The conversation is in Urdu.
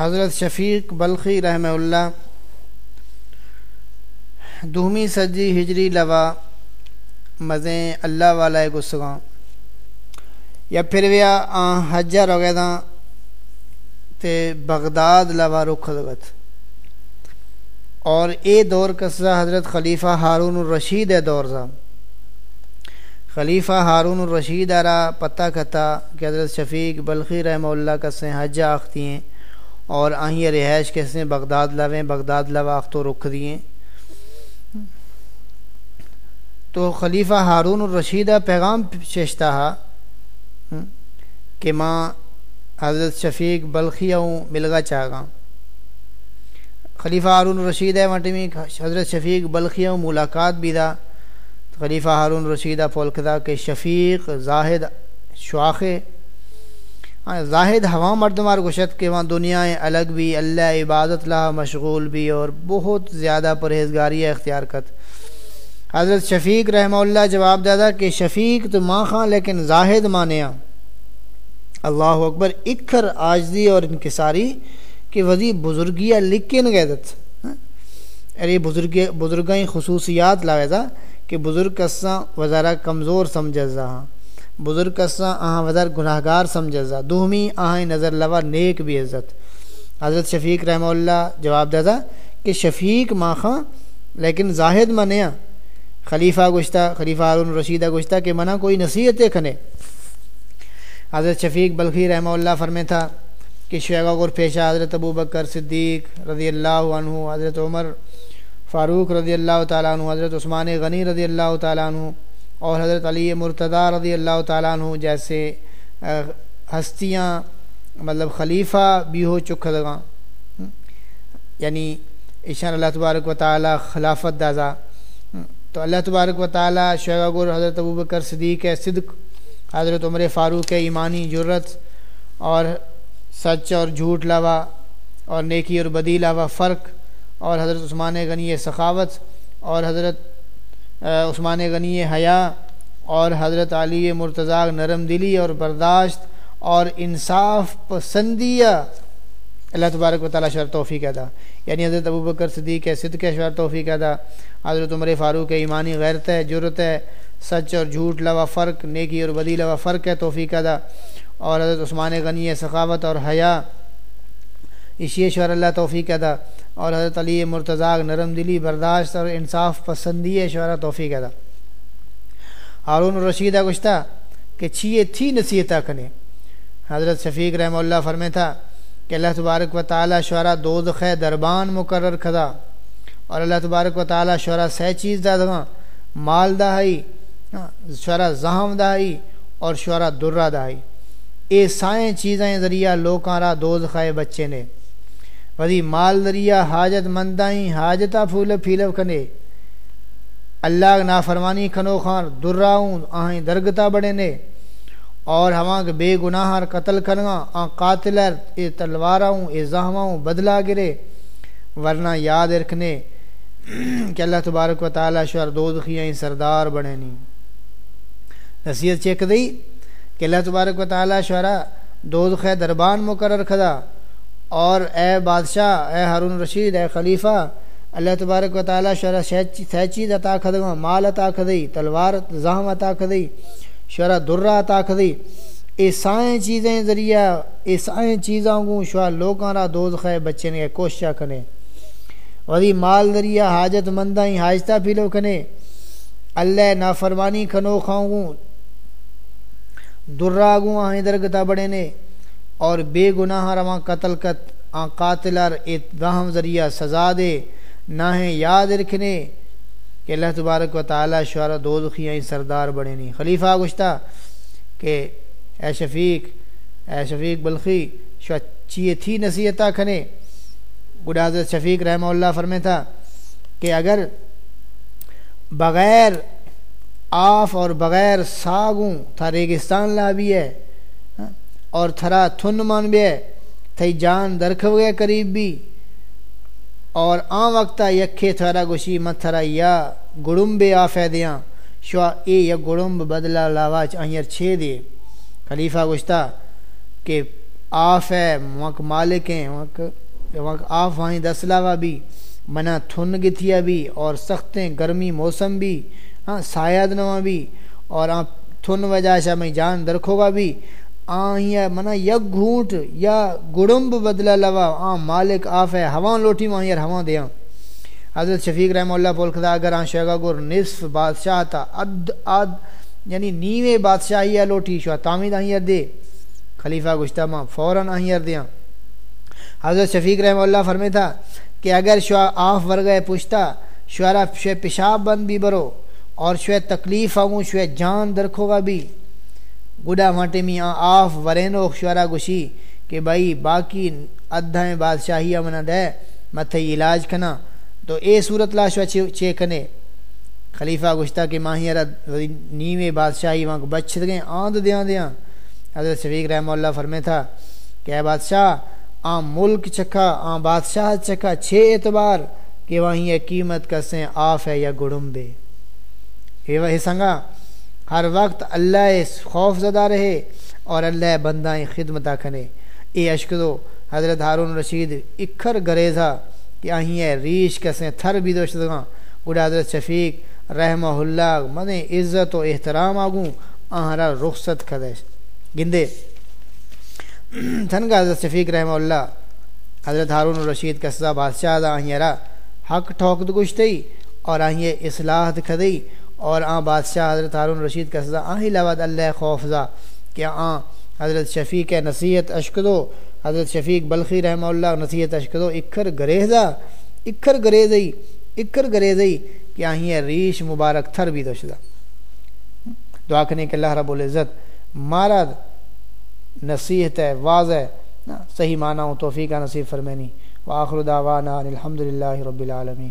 حضرت شفیق بلخی رحمہ اللہ دومی سجی ہجری لوا مزیں اللہ والا گسگاں یا پھر ویا حجہ روگے دا تے بغداد لوا رخ دگت اور اے دور قصہ حضرت خلیفہ ہارون الرشید ہے دور سا خلیفہ ہارون الرشید آرا پتہ کتا کہ حضرت شفیق بلخی رحمہ اللہ کسیں حجہ آختی ہیں۔ اور آہیں رہائش کیسے بغداد لویں بغداد لوا اختو رکھ دیے تو خلیفہ ہارون الرشیدہ پیغام شیشتا کہ ماں حضرت شفیق بلخی ہوں ملگا چاہگا خلیفہ ہارون الرشید ہے میں حضرت شفیق بلخیوں ملاقات بھی دا۔ خلیفہ ہارون الرشیدہ پولکدہ کہ شفیق زاہد شواخ ہاں، زاہد ہوا مردمار گشت کے وہاں دنیا الگ بھی اللہ عبادت لا مشغول بھی اور بہت زیادہ پرہیزگاری اختیار کت۔ حضرت شفیق رحمہ اللہ جواب دادا کہ شفیق تو ماں خاں لیکن زاہد مانیا اللہ اکبر اکھر آجزی اور انکساری کہ وزی بزرگیہ لکھیں گیدت ہاں، ارے بزرگ بزرگیں خصوصیات لاویدہ کہ بزرگ کساں وزارہ کمزور سمجھا ہاں بزرگ کساں آہاں وزر گناہگار سمجھا دومی آہاں نظر لوا نیک بھی عزت۔ حضرت شفیق رحمہ اللہ جواب دادا کہ شفیق ماں خاں، لیکن زاہد منیا خلیفہ گشتہ، خلیفہ ہارون رشیدہ گشتہ کہ منع کوئی نصیحت کھنے۔ حضرت شفیق بلخی رحمہ اللہ فرمے تھا کہ شیگا گر پیشہ حضرت ابو بکر صدیق رضی اللہ عنہ، حضرت عمر فاروق رضی اللہ تعالیٰ عنہ، حضرت عثمان غنی رضی اللہ تعالیٰ عنہ اور حضرت علی مرتضیٰ رضی اللہ تعالیٰ عنہ جیسے ہستیاں مطلب خلیفہ بھی ہو چکا لگا یعنی ایشان اللہ تبارک و تعالیٰ خلافت دازا۔ تو اللہ تبارک و تعالیٰ شعیب گر حضرت ابو بکر صدیق صدق، حضرت عمر فاروق ایمانی جرت اور سچ اور جھوٹ لاوا اور نیکی اور بدی لاوا فرق اور حضرت عثمان غنی سخاوت اور حضرت عثمان غنی حیا اور حضرت علی مرتضیٰ نرم دلی اور برداشت اور انصاف پسندیہ، اللہ تبارک و تعالیٰ شر توفیق ادا یعنی حضرت ابو بکر صدیق ہے صدق شر توفیق ادا حضرت عمر فاروق ایمانی غیرت ہے جرت ہے، سچ اور جھوٹ لوا فرق، نیکی اور بدی لوا فرق ہے، توفیق ادا اور حضرت عثمان غنی سخاوت اور حیا ایشیشور اللہ توفیق ادا اور حضرت علی مرتضاق نرم دلی برداشت اور انصاف پسندی شعرا توفیق ادا ہارون الرشیدہ گشتہ کہ چھیے تھی نصیحتہ کنے حضرت شفیق رحمہ اللہ فرمے تھا کہ اللہ تبارک و تعالی شعرا دوزخ دربان مقرر کھدا اور اللہ تبارک و تعالی شعرا سہ چیز دا دگاں مال دہائی ہاں، شعرا زہم دہائی اور شعرا درہ دہائی۔ اے سائیں چیزیں ذریعہ لوکاں را دوزخ بچے نے۔ ودی مال دریا حاجت مندائیں حاجتا پھول پھیلو کنے اللہ نافرمانی کھنو خان دراؤں آہیں درگتا بڑے نے اور ہماں کے بے گناہ قتل کرنا آ قاتل اے تلواراؤں اے زہماؤں بدلا گرے ورنہ یاد رکھنے کہ اللہ تبارک و تعالی شور دودخیاں سردار بڑے نہیں نصیحت چیک دی کہ اللہ تبارک و تعالی شعرا دودخ دربان مقرر کھدا اور اے بادشاہ، اے ہارون رشید، اے خلیفہ، اللہ تبارک و تعالیٰ شرح سہ چیز عطا خدمہ مال عطا خدی تلوار زہم عطا خدی شرح درہ عطا خدی اے سائیں چیزیں ذریعہ، اے سائیں چیزوں کو شاہ لوگاں را دوز خے بچے نے کوششہ کنے۔ وہی مال ذریعہ، حاجت مندائیں حاجتہ پھیلو کنے۔ اللہ نافرمانی کھنو کھاؤں گوں، درہ گوں آہیں درگتا بڑے نے۔ اور بے گناہ رواں قتل کت آ قاتلر اتباہم ذریعہ سزا دے، نہ ہیں یاد رکھنے کہ اللہ تبارک و تعالی شعرا دو دخیاں سردار بڑے نہیں۔ خلیفہ گشتہ کہ اے شفیق اے شفیق بلخی چیئے تھی نصیحتہ کھنے گڈ حضرت شفیق رحمہ اللہ فرمے تھا کہ اگر بغیر آف اور بغیر ساگوں تھا ریگستان لا بھی ہے ہاں، اور تھرا تھن مان بے تھئی جان درکھو گئے قریب بھی۔ اور آن وقتا یکھے تھرا گوشی متھرا یا گڑم بے آ فیدیاں شوا اے یا گڑم بدلا لاواچ آئیر چھے دے۔ خلیفہ گوشتا کہ آف ہے وک مالک ہیں وک وک آف وہیں دسلاوا بھی۔ منا تھن گتھیا بھی اور سختیں گرمی موسم بھی۔ ہاں سایاد نوا بھی۔ اور آپ تھن وجہ شاہ میں جان درکھو گا بھی۔ آ منا یک گھونٹ یا گڑمب بدلا لوا آ مالک آف ہے ہوا لوٹی وہاں یار ہوا دیا۔ حضرت شفیق رحمہ اللہ بول خدا، اگر آن شیگا گر نصف بادشاہ تا اد اد یعنی نیوے بادشاہی ہے لوٹی شو تامید آئیں یار دے۔ خلیفہ گشتہ ماں فوراً آئیں یار دیا۔ حضرت شفیق رحمہ اللہ فرمے تھا کہ اگر شو آف ور گئے پوچھتا شوارا شو پیشاب بند بھی برو، اور شو تکلیف آؤں شو جان درکھو گا بھی۔ گڈا ماٹے میاں آف ورینو شوارا گشی کہ بھائی باقی ادھائیں بادشاہی امنا دے متھے علاج کنا۔ تو اے صورت لا چے کنے؟ خلیفہ گشتہ کے ماہی نیوے بادشاہی وہاں کو بچ گئے آند دیاں دیاں حضرت شفیق رحمہ اللہ فرمے تھا، کہ اے بادشاہ آم ملک چکھا آم بادشاہ چکھا، چھ اعتبار کہ وہیں قیمت کسیں آف ہے یا گڑم بے یہ سنگا ہر وقت اللہ خوف زدہ رہے اور اللہ بندہ خدمت کھنے اے اشکدو حضرت ہارون رشید اکھر گریزا کہ آہیں ہے ریش کسیں تھر بھی دوشت دگاں۔ گوڑا حضرت شفیق رحمہ اللہ من عزت و احترام آگوں آہرا رخصت کھدش گندے۔ تھنگا حضرت شفیق رحمہ اللہ، حضرت ہارون الرشید کسزا بادشاہ دا آہیرا حق ٹھوک دگشتی اور آہیے اصلاح دکھدئی۔ اور آن بادشاہ حضرت ہارون رشید کا سزا آہی لود اللہ خوفزا کہ آن حضرت شفیق نصیحت اشکدو، حضرت شفیق بلخی رحمہ اللہ نصیحت اشکدو، اکھر گریزا، اکھر گریزئی اکھر گریزئی، کہ آہی ریش مبارک تھر بھی دوشدہ دعا کرنے کہ اللہ رب العزت مارا نصیحت ہے، واضح صحیح معنی ہوں توفیقہ نصیب فرمینی۔ وآخر دعوانا الحمدللہ رب العالمین۔